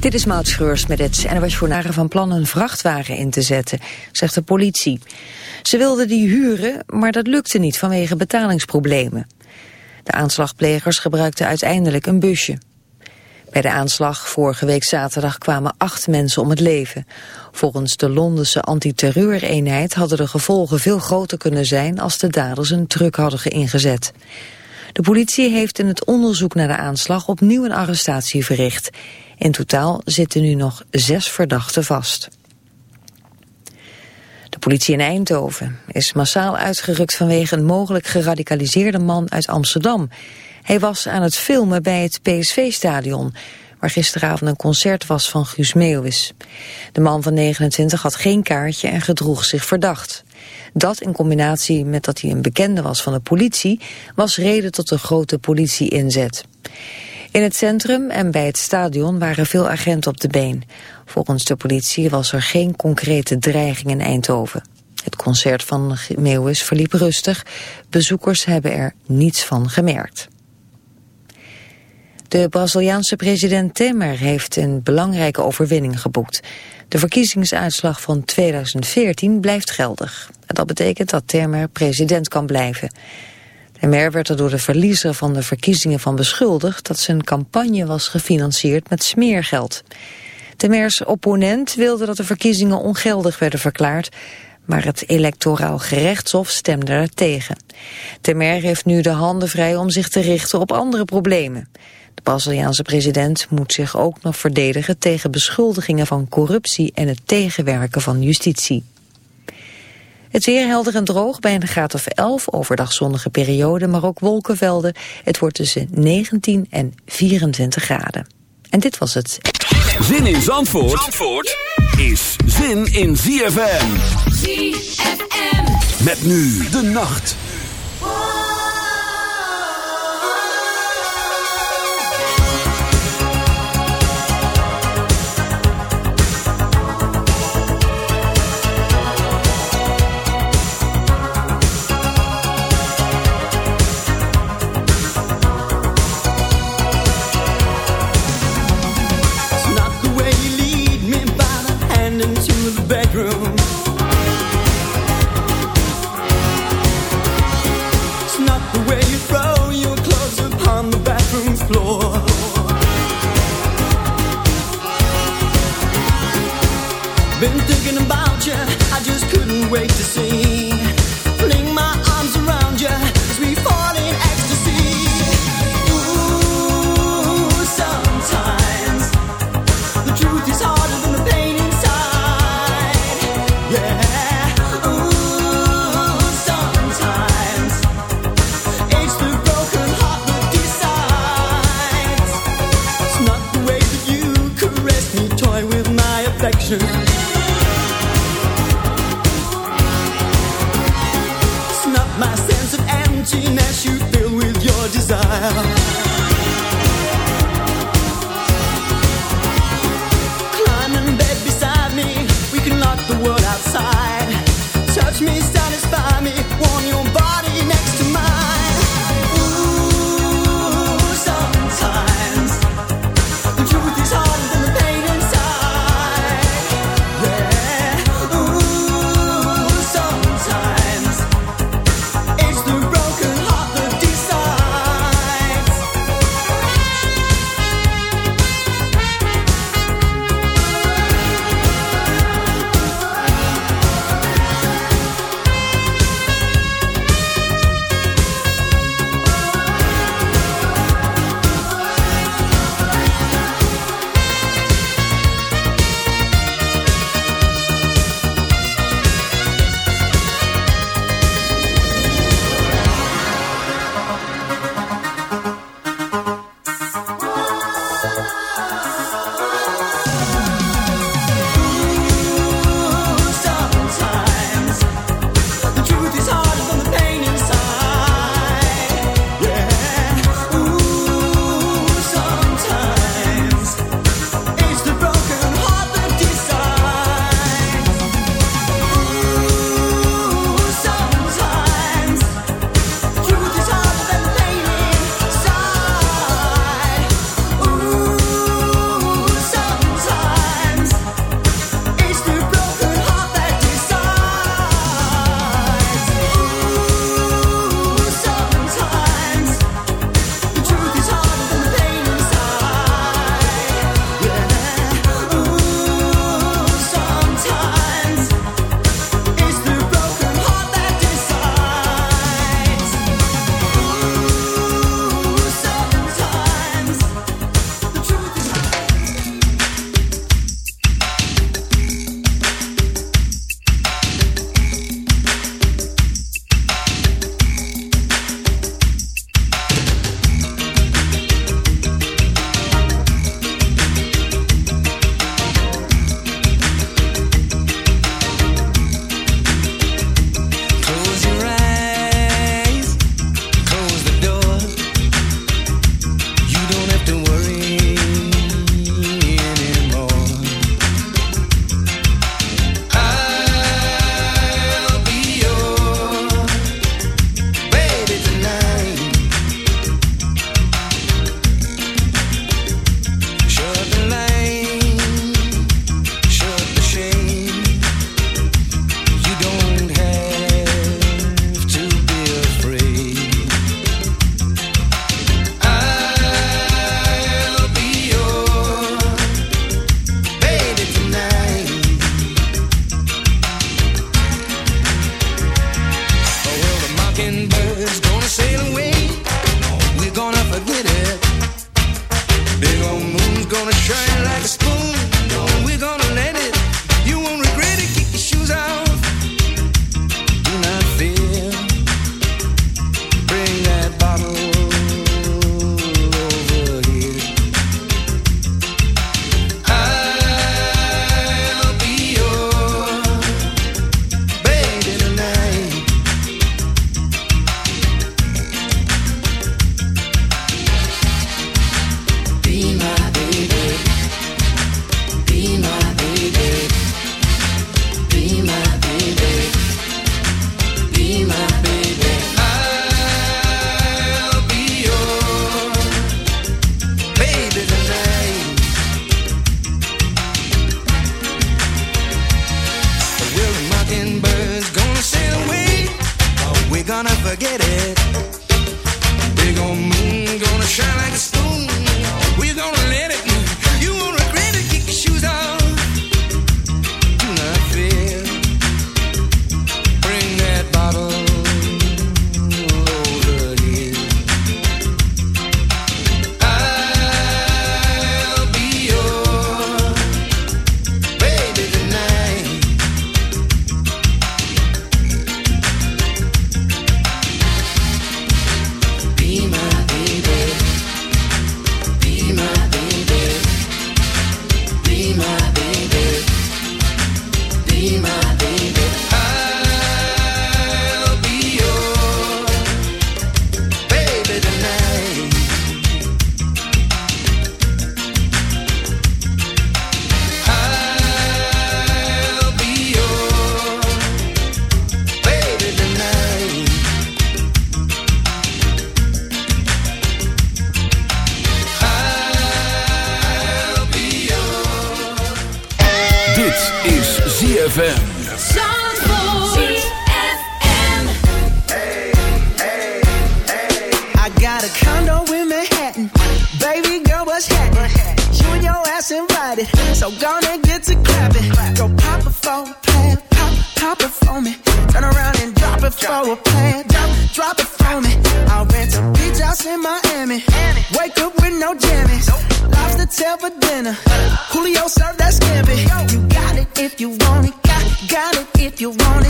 Dit is Maud Schreurs met het en er was voor van plan een vrachtwagen in te zetten, zegt de politie. Ze wilden die huren, maar dat lukte niet vanwege betalingsproblemen. De aanslagplegers gebruikten uiteindelijk een busje. Bij de aanslag vorige week zaterdag kwamen acht mensen om het leven. Volgens de Londense antiterreureenheid hadden de gevolgen veel groter kunnen zijn als de daders een truck hadden ingezet. De politie heeft in het onderzoek naar de aanslag opnieuw een arrestatie verricht. In totaal zitten nu nog zes verdachten vast. De politie in Eindhoven is massaal uitgerukt vanwege een mogelijk geradicaliseerde man uit Amsterdam. Hij was aan het filmen bij het PSV-stadion, waar gisteravond een concert was van Guus Meeuwis. De man van 29 had geen kaartje en gedroeg zich verdacht. Dat in combinatie met dat hij een bekende was van de politie... was reden tot een grote politie-inzet. In het centrum en bij het stadion waren veel agenten op de been. Volgens de politie was er geen concrete dreiging in Eindhoven. Het concert van Meeuwis verliep rustig. Bezoekers hebben er niets van gemerkt. De Braziliaanse president Temer heeft een belangrijke overwinning geboekt. De verkiezingsuitslag van 2014 blijft geldig. dat betekent dat Temer president kan blijven. Temer werd er door de verliezer van de verkiezingen van beschuldigd... dat zijn campagne was gefinancierd met smeergeld. Temers opponent wilde dat de verkiezingen ongeldig werden verklaard... maar het electoraal gerechtshof stemde er tegen. Temer heeft nu de handen vrij om zich te richten op andere problemen. De Braziliaanse president moet zich ook nog verdedigen tegen beschuldigingen van corruptie en het tegenwerken van justitie. Het weer helder en droog bij een graad of 11, overdag zonnige periode, maar ook wolkenvelden. Het wordt tussen 19 en 24 graden. En dit was het. Zin in Zandvoort, Zandvoort is zin in ZFM. ZFM. Met nu de nacht.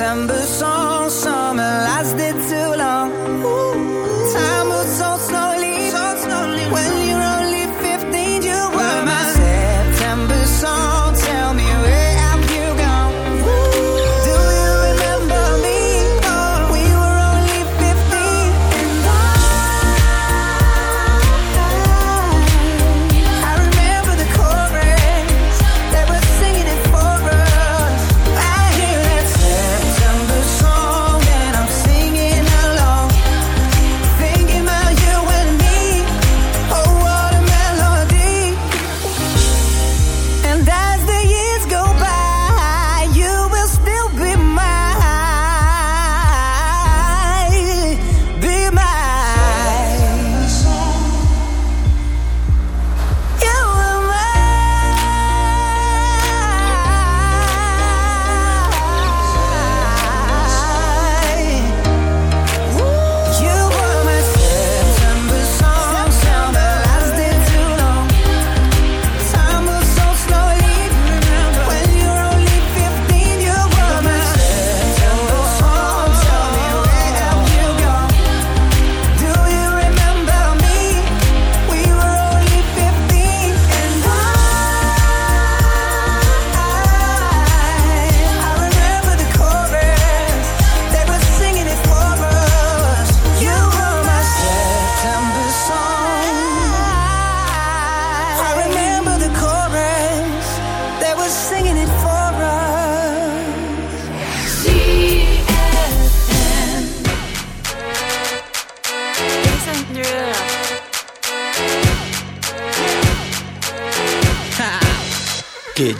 September song,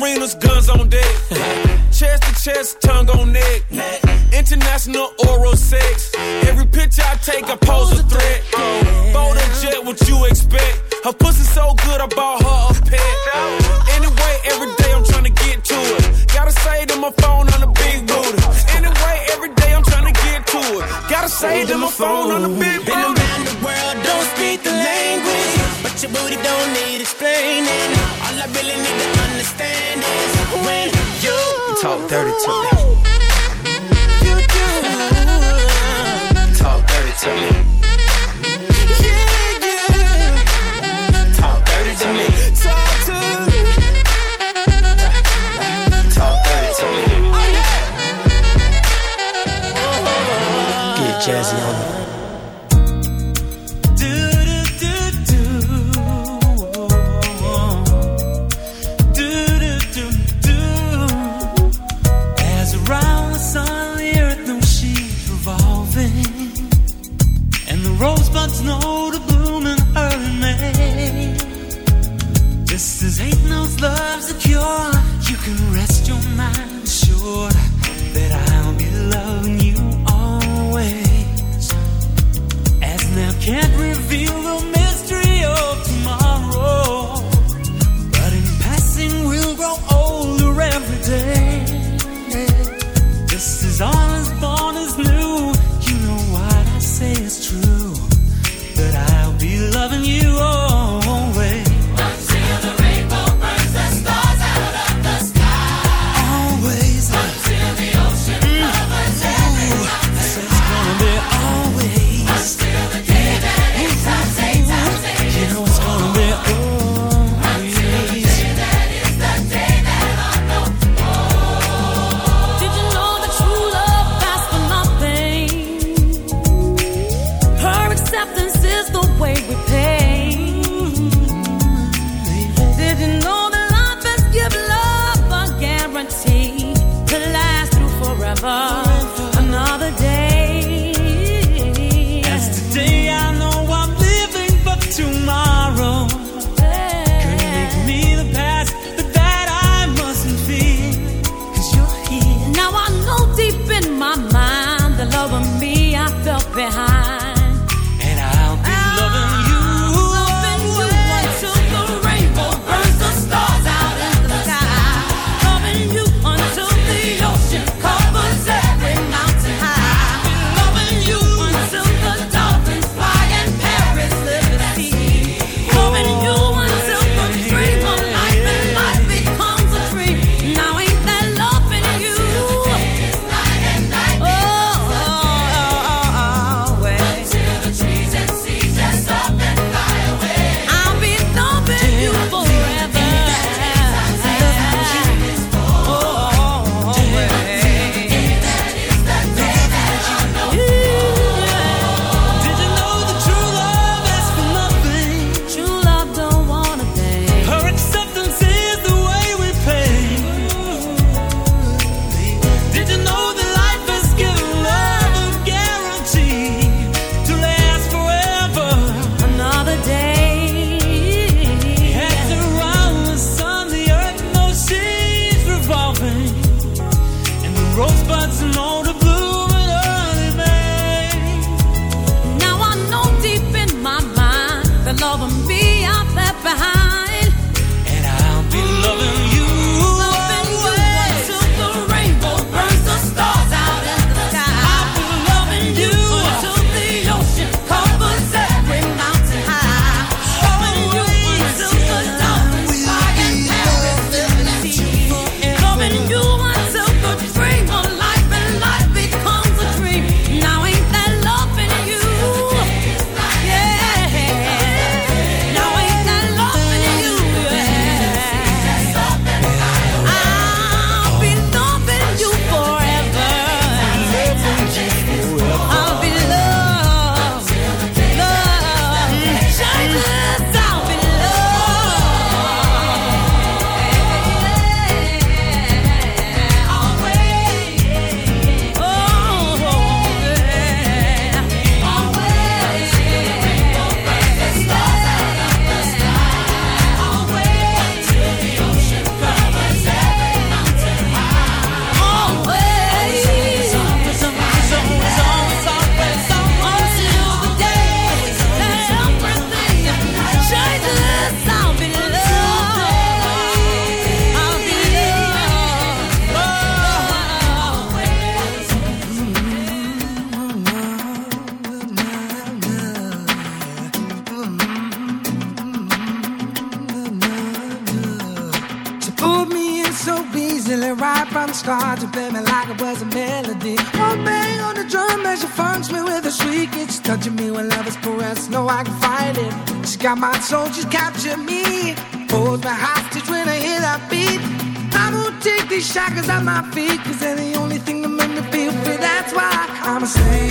arenas, guns on deck. chest to chest, tongue on neck. International oral sex. Every picture I take, I pose a threat. Bold and jet, what you expect? Her pussy so good, I bought her a pet. dirty to me.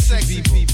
sexy people.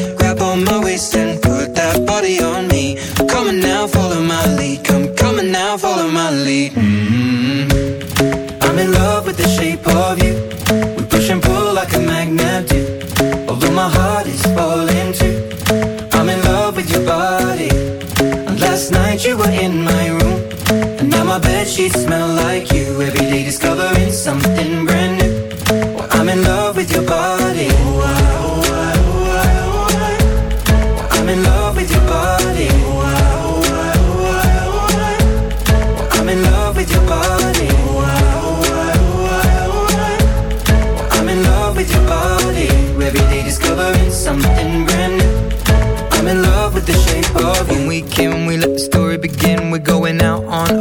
Were in my room. And now my bed sheets smell like you. Every day discovering something brand new. Well, I'm in love with your body. Oh, I, oh, I, oh, I, oh, I. I'm in love with your body.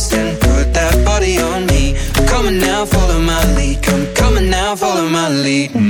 And put that body on me. Now, follow my lead. Come, on now, follow my lead.